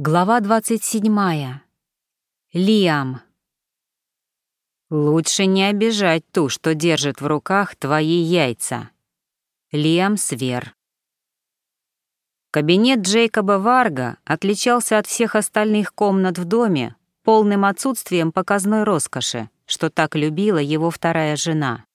Глава 27. Лиам. «Лучше не обижать ту, что держит в руках твои яйца». Лиам Свер. Кабинет Джейкоба Варга отличался от всех остальных комнат в доме полным отсутствием показной роскоши, что так любила его вторая жена.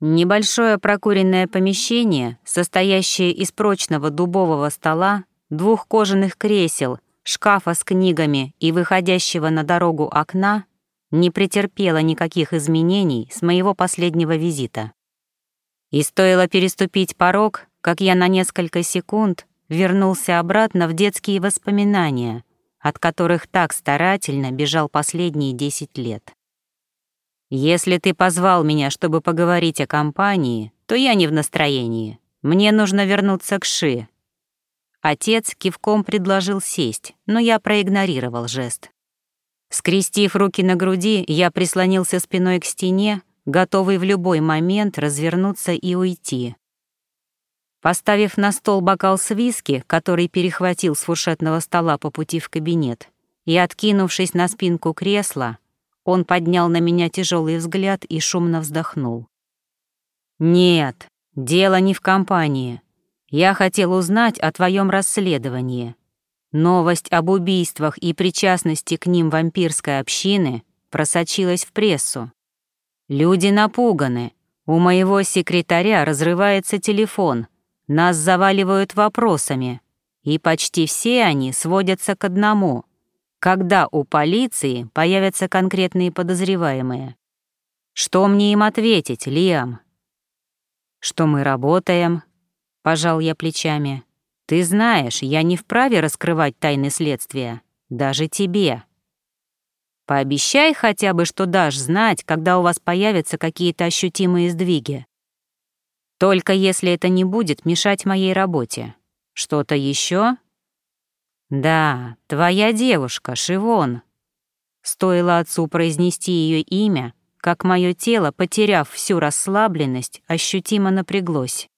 Небольшое прокуренное помещение, состоящее из прочного дубового стола, двух кожаных кресел — шкафа с книгами и выходящего на дорогу окна не претерпела никаких изменений с моего последнего визита. И стоило переступить порог, как я на несколько секунд вернулся обратно в детские воспоминания, от которых так старательно бежал последние десять лет. «Если ты позвал меня, чтобы поговорить о компании, то я не в настроении. Мне нужно вернуться к Ши, Отец кивком предложил сесть, но я проигнорировал жест. Скрестив руки на груди, я прислонился спиной к стене, готовый в любой момент развернуться и уйти. Поставив на стол бокал с виски, который перехватил с фуршетного стола по пути в кабинет, и откинувшись на спинку кресла, он поднял на меня тяжелый взгляд и шумно вздохнул. «Нет, дело не в компании. Я хотел узнать о твоем расследовании. Новость об убийствах и причастности к ним вампирской общины просочилась в прессу. Люди напуганы. У моего секретаря разрывается телефон. Нас заваливают вопросами. И почти все они сводятся к одному. Когда у полиции появятся конкретные подозреваемые? Что мне им ответить, Лиам? Что мы работаем, Пожал я плечами. Ты знаешь, я не вправе раскрывать тайны следствия. Даже тебе. Пообещай хотя бы, что дашь знать, когда у вас появятся какие-то ощутимые сдвиги. Только если это не будет мешать моей работе. Что-то еще? Да, твоя девушка, Шивон. Стоило отцу произнести ее имя, как мое тело, потеряв всю расслабленность, ощутимо напряглось.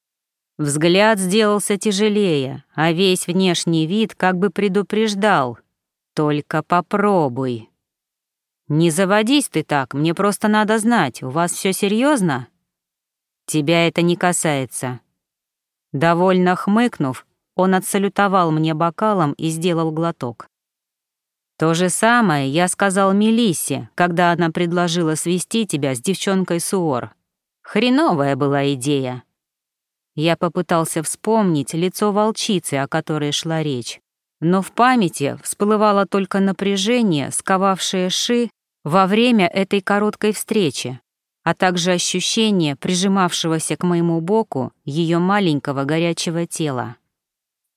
Взгляд сделался тяжелее, а весь внешний вид как бы предупреждал. «Только попробуй». «Не заводись ты так, мне просто надо знать, у вас все серьезно? «Тебя это не касается». Довольно хмыкнув, он отсалютовал мне бокалом и сделал глоток. То же самое я сказал Мелиссе, когда она предложила свести тебя с девчонкой Суор. Хреновая была идея. Я попытался вспомнить лицо волчицы, о которой шла речь, но в памяти всплывало только напряжение, сковавшее Ши во время этой короткой встречи, а также ощущение прижимавшегося к моему боку ее маленького горячего тела.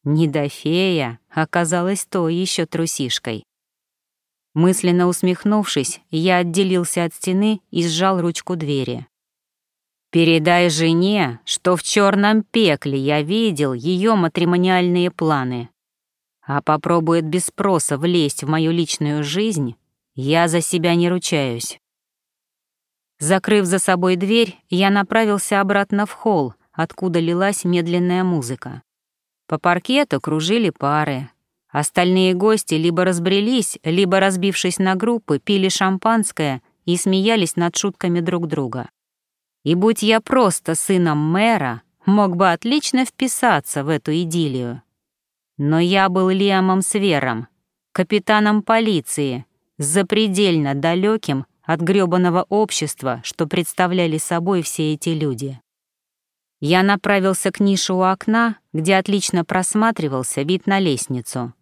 Недофея оказалась то еще трусишкой. Мысленно усмехнувшись, я отделился от стены и сжал ручку двери. Передай жене, что в черном пекле я видел ее матримониальные планы. А попробует без спроса влезть в мою личную жизнь, я за себя не ручаюсь. Закрыв за собой дверь, я направился обратно в холл, откуда лилась медленная музыка. По паркету кружили пары. Остальные гости либо разбрелись, либо, разбившись на группы, пили шампанское и смеялись над шутками друг друга. И будь я просто сыном мэра, мог бы отлично вписаться в эту идиллию. Но я был Лиамом Свером, капитаном полиции, запредельно далеким от грёбаного общества, что представляли собой все эти люди. Я направился к нише у окна, где отлично просматривался вид на лестницу.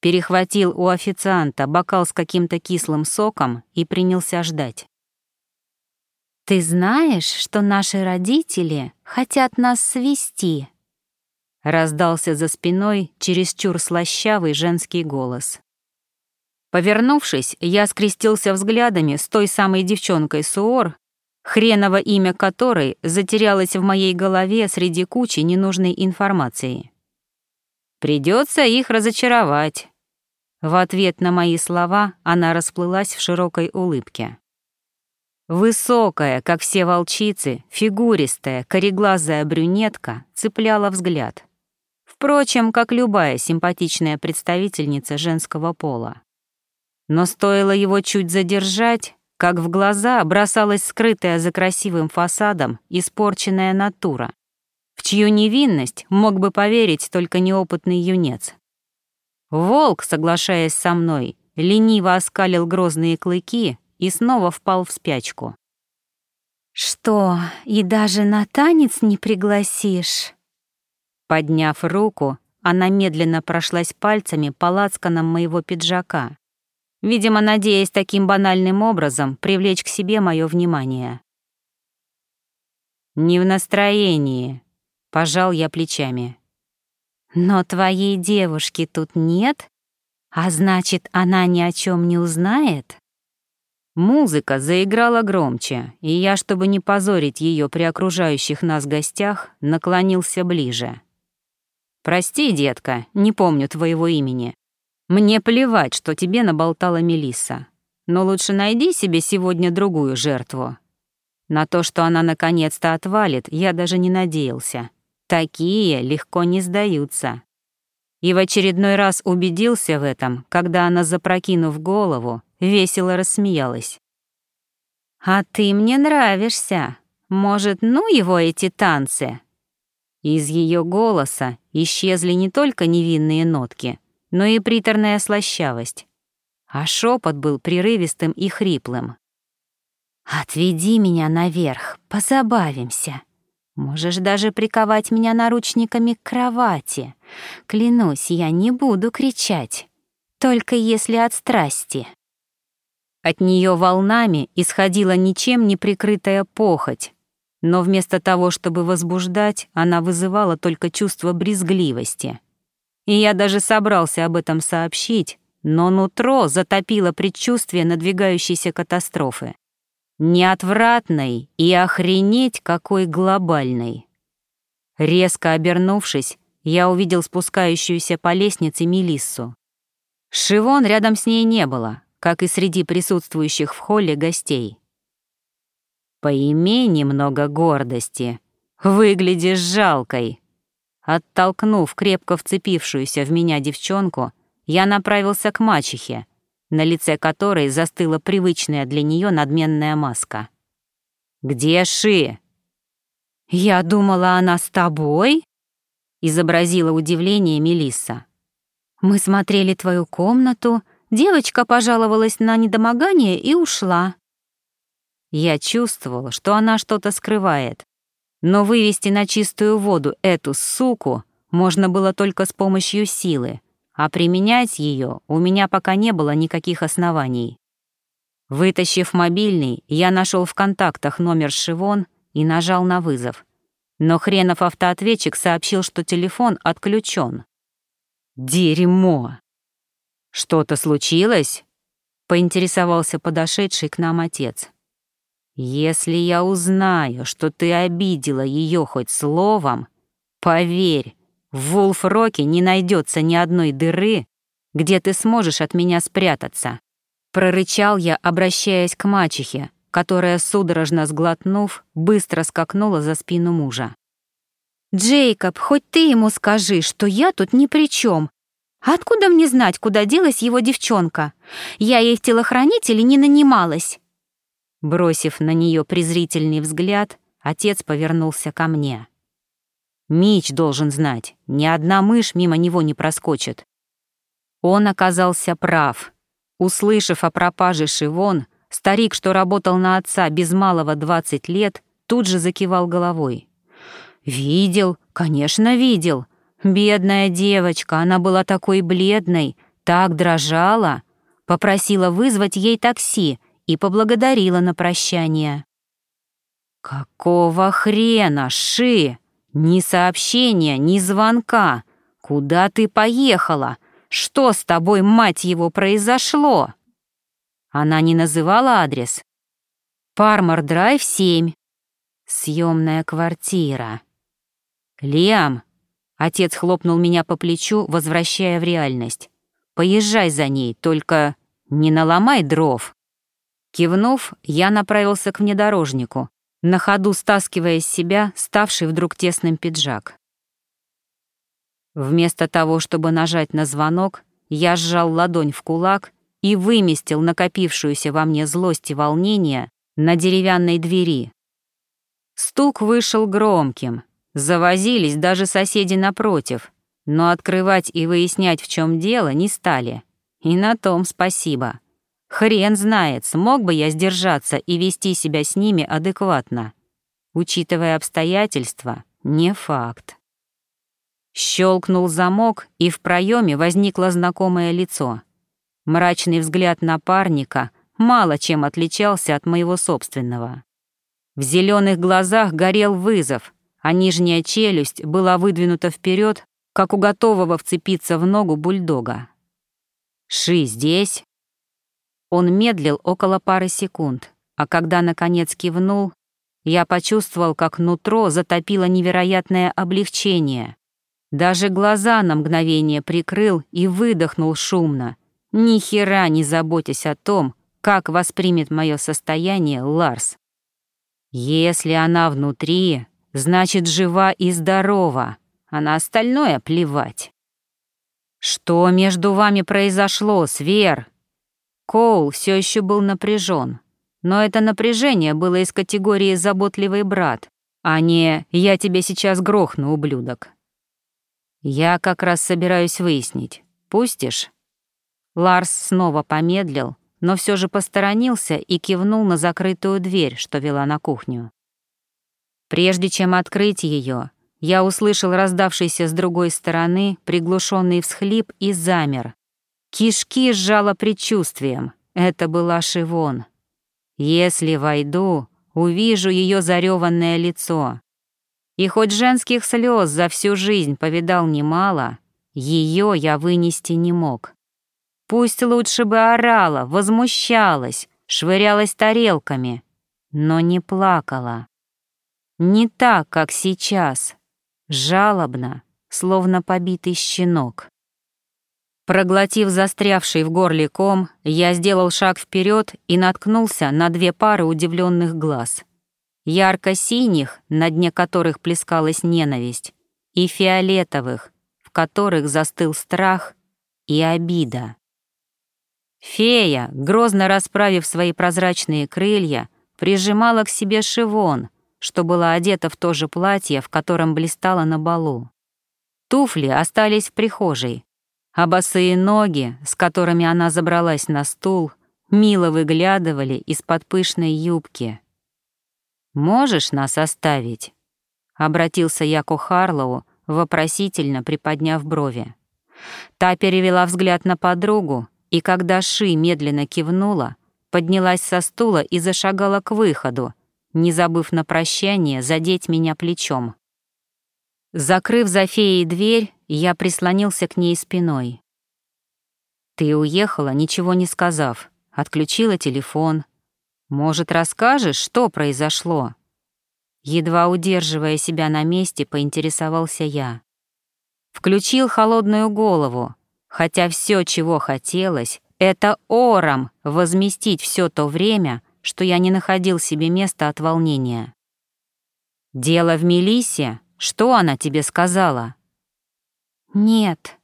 Перехватил у официанта бокал с каким-то кислым соком и принялся ждать. «Ты знаешь, что наши родители хотят нас свести?» Раздался за спиной чересчур слащавый женский голос. Повернувшись, я скрестился взглядами с той самой девчонкой Суор, хреново имя которой затерялось в моей голове среди кучи ненужной информации. Придется их разочаровать. В ответ на мои слова она расплылась в широкой улыбке. Высокая, как все волчицы, фигуристая, кореглазая брюнетка цепляла взгляд. Впрочем, как любая симпатичная представительница женского пола. Но стоило его чуть задержать, как в глаза бросалась скрытая за красивым фасадом испорченная натура, в чью невинность мог бы поверить только неопытный юнец. Волк, соглашаясь со мной, лениво оскалил грозные клыки и снова впал в спячку. «Что, и даже на танец не пригласишь?» Подняв руку, она медленно прошлась пальцами по лацканам моего пиджака, видимо, надеясь таким банальным образом привлечь к себе мое внимание. «Не в настроении», — пожал я плечами. «Но твоей девушки тут нет? А значит, она ни о чем не узнает?» Музыка заиграла громче, и я, чтобы не позорить ее при окружающих нас гостях, наклонился ближе. «Прости, детка, не помню твоего имени. Мне плевать, что тебе наболтала Мелисса. Но лучше найди себе сегодня другую жертву. На то, что она наконец-то отвалит, я даже не надеялся. Такие легко не сдаются. И в очередной раз убедился в этом, когда она, запрокинув голову, весело рассмеялась. «А ты мне нравишься. Может, ну его эти танцы?» Из ее голоса исчезли не только невинные нотки, но и приторная слащавость. А шепот был прерывистым и хриплым. «Отведи меня наверх, позабавимся. Можешь даже приковать меня наручниками к кровати. Клянусь, я не буду кричать, только если от страсти». От нее волнами исходила ничем не прикрытая похоть, но вместо того, чтобы возбуждать, она вызывала только чувство брезгливости. И я даже собрался об этом сообщить, но нутро затопило предчувствие надвигающейся катастрофы. Неотвратной и охренеть какой глобальной. Резко обернувшись, я увидел спускающуюся по лестнице Мелиссу. Шивон рядом с ней не было, как и среди присутствующих в холле гостей. Поимей немного гордости. Выглядишь жалкой. Оттолкнув крепко вцепившуюся в меня девчонку, я направился к мачехе, на лице которой застыла привычная для нее надменная маска. «Где Ши?» «Я думала, она с тобой?» — изобразила удивление Мелисса. «Мы смотрели твою комнату, девочка пожаловалась на недомогание и ушла. Я чувствовала, что она что-то скрывает. Но вывести на чистую воду эту суку можно было только с помощью силы, а применять ее у меня пока не было никаких оснований. Вытащив мобильный, я нашел в контактах номер Шивон и нажал на вызов. Но хренов автоответчик сообщил, что телефон отключен. Дерьмо! Что-то случилось? Поинтересовался подошедший к нам отец. Если я узнаю, что ты обидела ее хоть словом, поверь, в Вулф-Роке не найдется ни одной дыры, где ты сможешь от меня спрятаться. Прорычал я, обращаясь к мачехе, которая, судорожно сглотнув, быстро скакнула за спину мужа. «Джейкоб, хоть ты ему скажи, что я тут ни при чем. Откуда мне знать, куда делась его девчонка? Я ей в телохранители не нанималась». Бросив на нее презрительный взгляд, отец повернулся ко мне. Мич должен знать, ни одна мышь мимо него не проскочит. Он оказался прав. Услышав о пропаже Шивон, старик, что работал на отца без малого 20 лет, тут же закивал головой. «Видел, конечно, видел. Бедная девочка, она была такой бледной, так дрожала. Попросила вызвать ей такси, и поблагодарила на прощание. «Какого хрена, Ши? Ни сообщения, ни звонка. Куда ты поехала? Что с тобой, мать его, произошло?» Она не называла адрес. «Пармор-драйв, 7. Съемная квартира». «Лиам!» — отец хлопнул меня по плечу, возвращая в реальность. «Поезжай за ней, только не наломай дров». Кивнув, я направился к внедорожнику, на ходу стаскивая с себя ставший вдруг тесным пиджак. Вместо того, чтобы нажать на звонок, я сжал ладонь в кулак и выместил накопившуюся во мне злость и волнение на деревянной двери. Стук вышел громким, завозились даже соседи напротив, но открывать и выяснять, в чем дело, не стали. И на том спасибо. Хрен знает, смог бы я сдержаться и вести себя с ними адекватно. Учитывая обстоятельства, не факт. Щелкнул замок, и в проеме возникло знакомое лицо. Мрачный взгляд напарника мало чем отличался от моего собственного. В зеленых глазах горел вызов, а нижняя челюсть была выдвинута вперед, как у готового вцепиться в ногу бульдога. «Ши здесь?» Он медлил около пары секунд, а когда наконец кивнул, я почувствовал, как нутро затопило невероятное облегчение. Даже глаза на мгновение прикрыл и выдохнул шумно, ни хера не заботясь о том, как воспримет мое состояние Ларс. Если она внутри, значит, жива и здорова, а на остальное плевать. Что между вами произошло, Свер? Коул все еще был напряжен, но это напряжение было из категории «заботливый брат», а не «я тебя сейчас грохну, ублюдок». Я как раз собираюсь выяснить. Пустишь? Ларс снова помедлил, но все же посторонился и кивнул на закрытую дверь, что вела на кухню. Прежде чем открыть ее, я услышал раздавшийся с другой стороны приглушенный всхлип и замер. Кишки сжало предчувствием. Это была Шивон. Если войду, увижу ее зареванное лицо. И хоть женских слез за всю жизнь повидал немало, ее я вынести не мог. Пусть лучше бы орала, возмущалась, швырялась тарелками, но не плакала. Не так, как сейчас, жалобно, словно побитый щенок. Проглотив застрявший в горле ком, я сделал шаг вперед и наткнулся на две пары удивленных глаз. Ярко-синих, на дне которых плескалась ненависть, и фиолетовых, в которых застыл страх и обида. Фея, грозно расправив свои прозрачные крылья, прижимала к себе Шивон, что была одета в то же платье, в котором блистала на балу. Туфли остались в прихожей, а босые ноги, с которыми она забралась на стул, мило выглядывали из-под пышной юбки. «Можешь нас оставить?» — обратился я к Харлоу, вопросительно приподняв брови. Та перевела взгляд на подругу, и когда Ши медленно кивнула, поднялась со стула и зашагала к выходу, не забыв на прощание задеть меня плечом. Закрыв за феей дверь, я прислонился к ней спиной. «Ты уехала, ничего не сказав, отключила телефон. Может, расскажешь, что произошло?» Едва удерживая себя на месте, поинтересовался я. Включил холодную голову, хотя все, чего хотелось, это ором возместить все то время, что я не находил себе места от волнения. «Дело в Мелисе? Что она тебе сказала?» «Нет».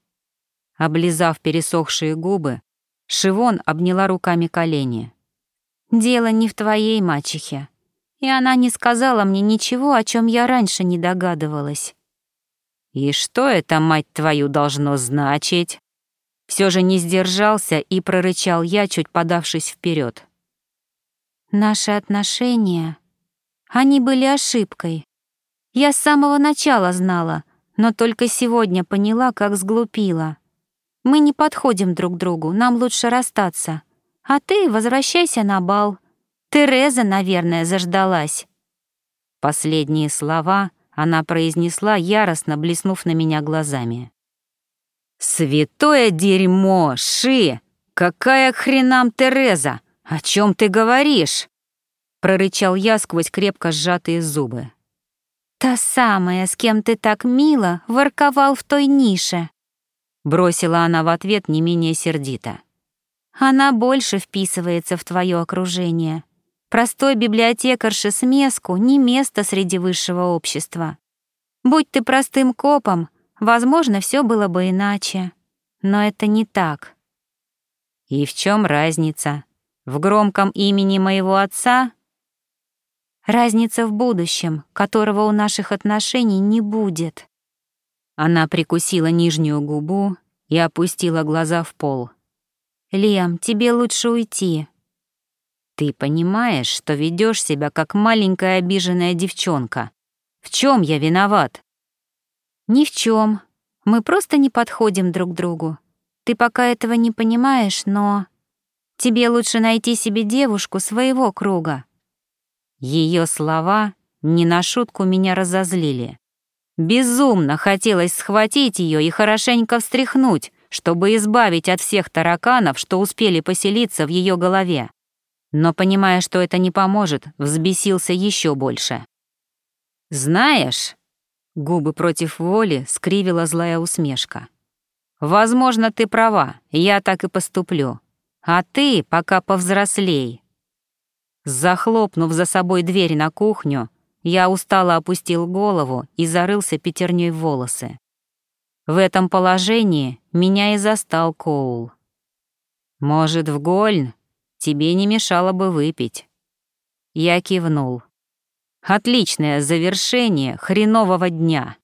Облизав пересохшие губы, Шивон обняла руками колени. «Дело не в твоей мачехе, и она не сказала мне ничего, о чем я раньше не догадывалась». «И что это, мать твою, должно значить?» Все же не сдержался и прорычал я, чуть подавшись вперед. Наши отношения, они были ошибкой. Я с самого начала знала, но только сегодня поняла, как сглупила. Мы не подходим друг другу, нам лучше расстаться. А ты возвращайся на бал. Тереза, наверное, заждалась. Последние слова она произнесла, яростно блеснув на меня глазами. «Святое дерьмо, Ши! Какая хренам Тереза? О чем ты говоришь?» Прорычал я сквозь крепко сжатые зубы. «Та самая, с кем ты так мило ворковал в той нише», бросила она в ответ не менее сердито. «Она больше вписывается в твое окружение. Простой библиотекарше смеску не место среди высшего общества. Будь ты простым копом, возможно, все было бы иначе. Но это не так. И в чем разница? В громком имени моего отца? Разница в будущем, которого у наших отношений не будет. Она прикусила нижнюю губу и опустила глаза в пол. «Лиам, тебе лучше уйти». «Ты понимаешь, что ведешь себя как маленькая обиженная девчонка. В чем я виноват?» «Ни в чем. Мы просто не подходим друг другу. Ты пока этого не понимаешь, но... Тебе лучше найти себе девушку своего круга». Ее слова не на шутку меня разозлили. Безумно хотелось схватить ее и хорошенько встряхнуть, чтобы избавить от всех тараканов, что успели поселиться в ее голове. Но, понимая, что это не поможет, взбесился еще больше. «Знаешь...» — губы против воли скривила злая усмешка. «Возможно, ты права, я так и поступлю. А ты пока повзрослей». Захлопнув за собой дверь на кухню, я устало опустил голову и зарылся пятерней в волосы. В этом положении меня и застал Коул. «Может, в Гольн? Тебе не мешало бы выпить». Я кивнул. «Отличное завершение хренового дня».